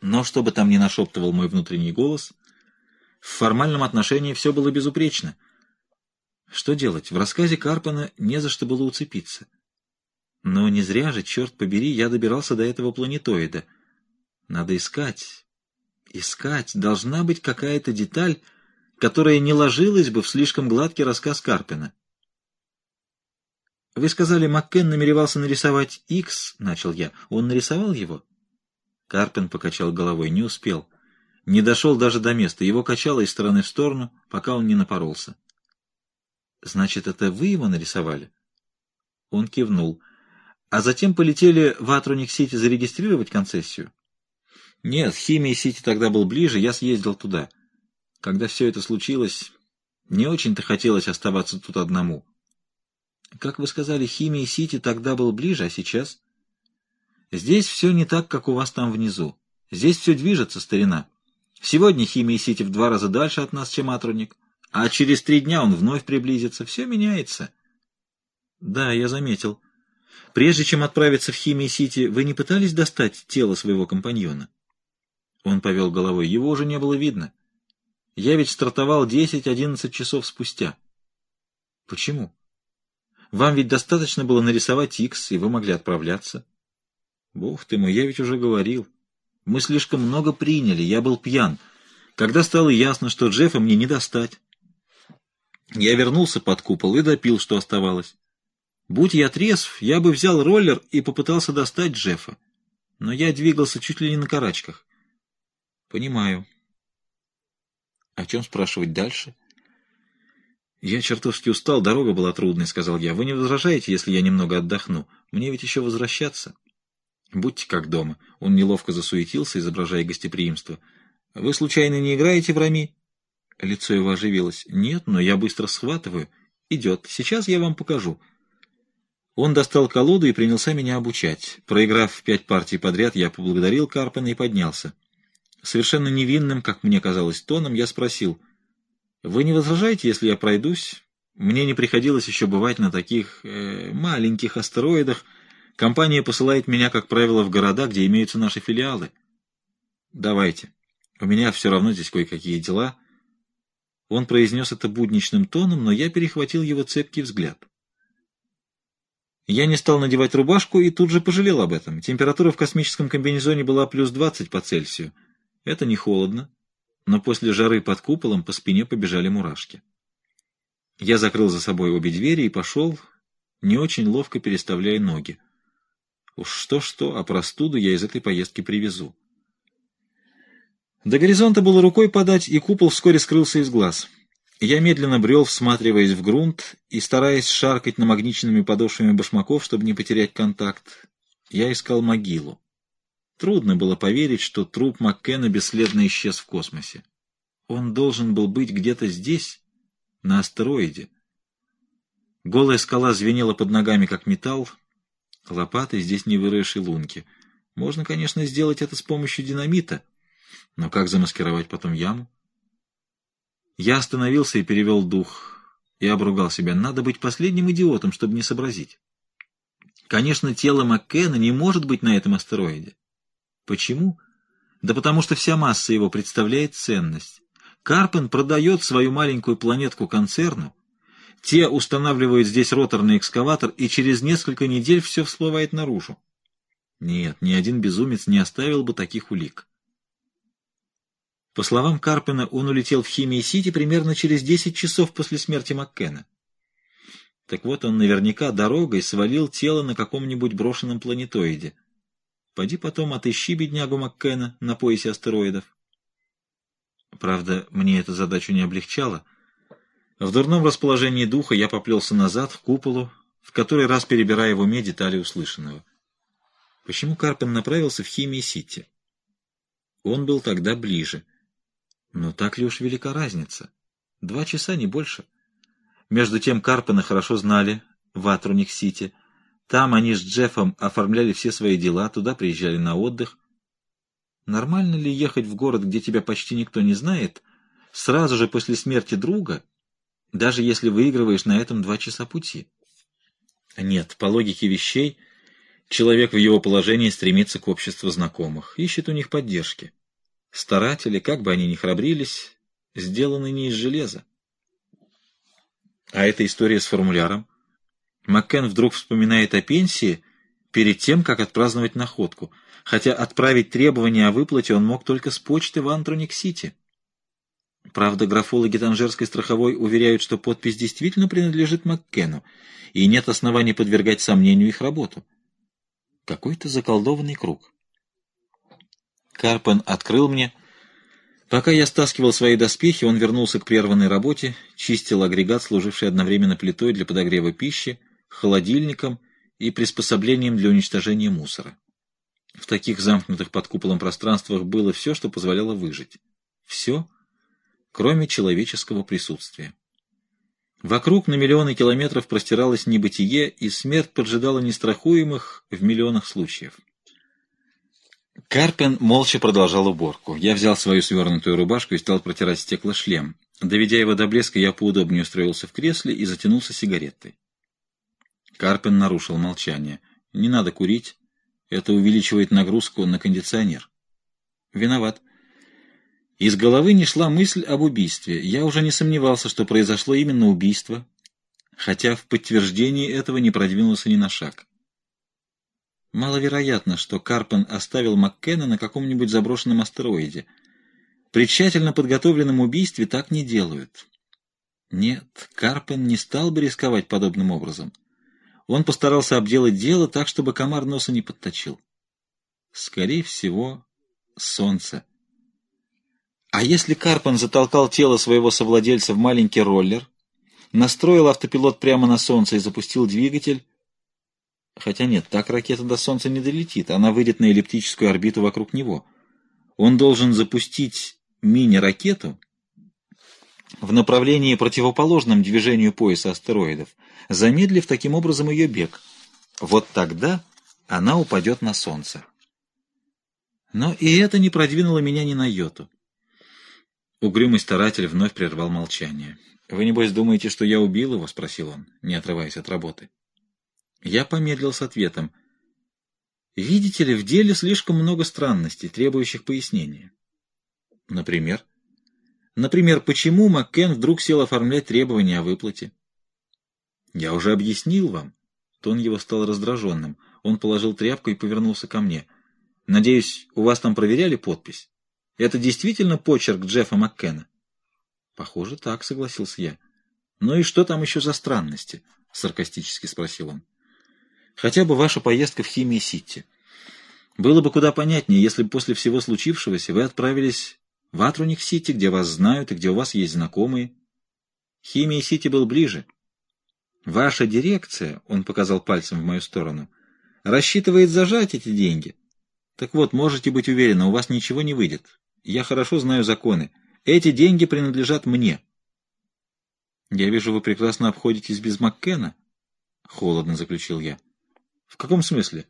Но что бы там ни нашептывал мой внутренний голос, в формальном отношении все было безупречно. Что делать? В рассказе Карпана не за что было уцепиться. Но не зря же, черт побери, я добирался до этого планетоида. Надо искать. Искать. Должна быть какая-то деталь, которая не ложилась бы в слишком гладкий рассказ Карпина. «Вы сказали, Маккен намеревался нарисовать X, начал я. «Он нарисовал его?» Карпин покачал головой. «Не успел. Не дошел даже до места. Его качало из стороны в сторону, пока он не напоролся». «Значит, это вы его нарисовали?» Он кивнул. «А затем полетели в Атроник-Сити зарегистрировать концессию?» «Нет, Химии-Сити тогда был ближе, я съездил туда. Когда все это случилось, не очень-то хотелось оставаться тут одному». Как вы сказали, химия Сити тогда был ближе, а сейчас? Здесь все не так, как у вас там внизу. Здесь все движется, старина. Сегодня химия Сити в два раза дальше от нас, чем Атроник, а через три дня он вновь приблизится. Все меняется. Да, я заметил. Прежде чем отправиться в химии Сити, вы не пытались достать тело своего компаньона? Он повел головой. Его уже не было видно. Я ведь стартовал 10-11 часов спустя. Почему? Вам ведь достаточно было нарисовать X, и вы могли отправляться. Бог ты мой, я ведь уже говорил. Мы слишком много приняли, я был пьян. Когда стало ясно, что Джеффа мне не достать. Я вернулся под купол и допил, что оставалось. Будь я трезв, я бы взял роллер и попытался достать Джеффа. Но я двигался чуть ли не на карачках. Понимаю. О чем спрашивать дальше? «Я чертовски устал, дорога была трудной», — сказал я. «Вы не возражаете, если я немного отдохну? Мне ведь еще возвращаться». «Будьте как дома». Он неловко засуетился, изображая гостеприимство. «Вы, случайно, не играете в рами?» Лицо его оживилось. «Нет, но я быстро схватываю. Идет. Сейчас я вам покажу». Он достал колоду и принялся меня обучать. Проиграв пять партий подряд, я поблагодарил Карпена и поднялся. Совершенно невинным, как мне казалось, тоном я спросил — вы не возражаете, если я пройдусь? Мне не приходилось еще бывать на таких э, маленьких астероидах. Компания посылает меня, как правило, в города, где имеются наши филиалы. Давайте. У меня все равно здесь кое-какие дела. Он произнес это будничным тоном, но я перехватил его цепкий взгляд. Я не стал надевать рубашку и тут же пожалел об этом. Температура в космическом комбинезоне была плюс 20 по Цельсию. Это не холодно но после жары под куполом по спине побежали мурашки. Я закрыл за собой обе двери и пошел, не очень ловко переставляя ноги. Уж что-что, а простуду я из этой поездки привезу. До горизонта было рукой подать, и купол вскоре скрылся из глаз. Я медленно брел, всматриваясь в грунт и стараясь шаркать намагниченными подошвами башмаков, чтобы не потерять контакт. Я искал могилу. Трудно было поверить, что труп Маккена бесследно исчез в космосе. Он должен был быть где-то здесь, на астероиде. Голая скала звенела под ногами, как металл. Лопатой здесь не вырыешь и лунки. Можно, конечно, сделать это с помощью динамита, но как замаскировать потом яму? Я остановился и перевел дух, и обругал себя. Надо быть последним идиотом, чтобы не сообразить. Конечно, тело Маккена не может быть на этом астероиде. Почему? Да потому что вся масса его представляет ценность. Карпен продает свою маленькую планетку концерну, те устанавливают здесь роторный экскаватор, и через несколько недель все всплывает наружу. Нет, ни один безумец не оставил бы таких улик. По словам Карпена, он улетел в Химии-Сити примерно через 10 часов после смерти Маккена. Так вот, он наверняка дорогой свалил тело на каком-нибудь брошенном планетоиде. Пойди потом отыщи беднягу Маккена на поясе астероидов. Правда, мне эта задачу не облегчала. В дурном расположении духа я поплелся назад, в куполу, в который раз перебирая в уме детали услышанного. Почему Карпин направился в Химии-Сити? Он был тогда ближе. Но так ли уж велика разница? Два часа, не больше. Между тем Карпина хорошо знали в Атруник-Сити — там они с Джеффом оформляли все свои дела, туда приезжали на отдых. Нормально ли ехать в город, где тебя почти никто не знает, сразу же после смерти друга, даже если выигрываешь на этом два часа пути? Нет, по логике вещей, Человек в его положении стремится к обществу знакомых, ищет у них поддержки. Старатели, как бы они ни храбрились, сделаны не из железа. А эта история с формуляром? Маккен вдруг вспоминает о пенсии перед тем, как отпраздновать находку, хотя отправить требования о выплате он мог только с почты в Антроник-Сити. Правда, графологи Танжерской страховой уверяют, что подпись действительно принадлежит Маккену, и нет оснований подвергать сомнению их работу. Какой-то заколдованный круг. Карпен открыл мне. Пока я стаскивал свои доспехи, он вернулся к прерванной работе, чистил агрегат, служивший одновременно плитой для подогрева пищи, холодильником и приспособлением для уничтожения мусора. В таких замкнутых под куполом пространствах было все, что позволяло выжить. Все, кроме человеческого присутствия. Вокруг на миллионы километров простиралось небытие, и смерть поджидала нестрахуемых в миллионах случаев. Карпен молча продолжал уборку. Я взял свою свернутую рубашку и стал протирать стеклошлем. Доведя его до блеска, я поудобнее устроился в кресле и затянулся сигаретой. Карпен нарушил молчание. «Не надо курить. Это увеличивает нагрузку на кондиционер». «Виноват». Из головы не шла мысль об убийстве. Я уже не сомневался, что произошло именно убийство, хотя в подтверждении этого не продвинулся ни на шаг. Маловероятно, что Карпен оставил Маккена на каком-нибудь заброшенном астероиде. При тщательно подготовленном убийстве так не делают. Нет, Карпен не стал бы рисковать подобным образом. Он постарался обделать дело так, чтобы комар носа не подточил. Скорее всего, солнце. А если Карпан затолкал тело своего совладельца в маленький роллер, настроил автопилот прямо на Солнце и запустил двигатель, хотя нет, так ракета до Солнца не долетит, она выйдет на эллиптическую орбиту вокруг него. Он должен запустить мини-ракету в направлении противоположном движению пояса астероидов, замедлив таким образом ее бег. Вот тогда она упадет на Солнце. Но и это не продвинуло меня ни на йоту. Угрюмый старатель вновь прервал молчание. «Вы, небось, думаете, что я убил его?» — спросил он, не отрываясь от работы. Я помедлил с ответом. «Видите ли, в деле слишком много странностей, требующих пояснения». «Например?» «Например, почему Маккен вдруг сел оформлять требования о выплате?» «Я уже объяснил вам». Тон его стал раздраженным. Он положил тряпку и повернулся ко мне. «Надеюсь, у вас там проверяли подпись?» Это действительно почерк Джеффа Маккена? Похоже, так, согласился я. Ну и что там еще за странности? Саркастически спросил он. Хотя бы ваша поездка в Химии-Сити. Было бы куда понятнее, если бы после всего случившегося вы отправились в Атруник-Сити, где вас знают и где у вас есть знакомые. Химии-Сити был ближе. Ваша дирекция, он показал пальцем в мою сторону, рассчитывает зажать эти деньги. Так вот, можете быть уверены, у вас ничего не выйдет. Я хорошо знаю законы. Эти деньги принадлежат мне. Я вижу, вы прекрасно обходитесь без Маккена. Холодно заключил я. В каком смысле?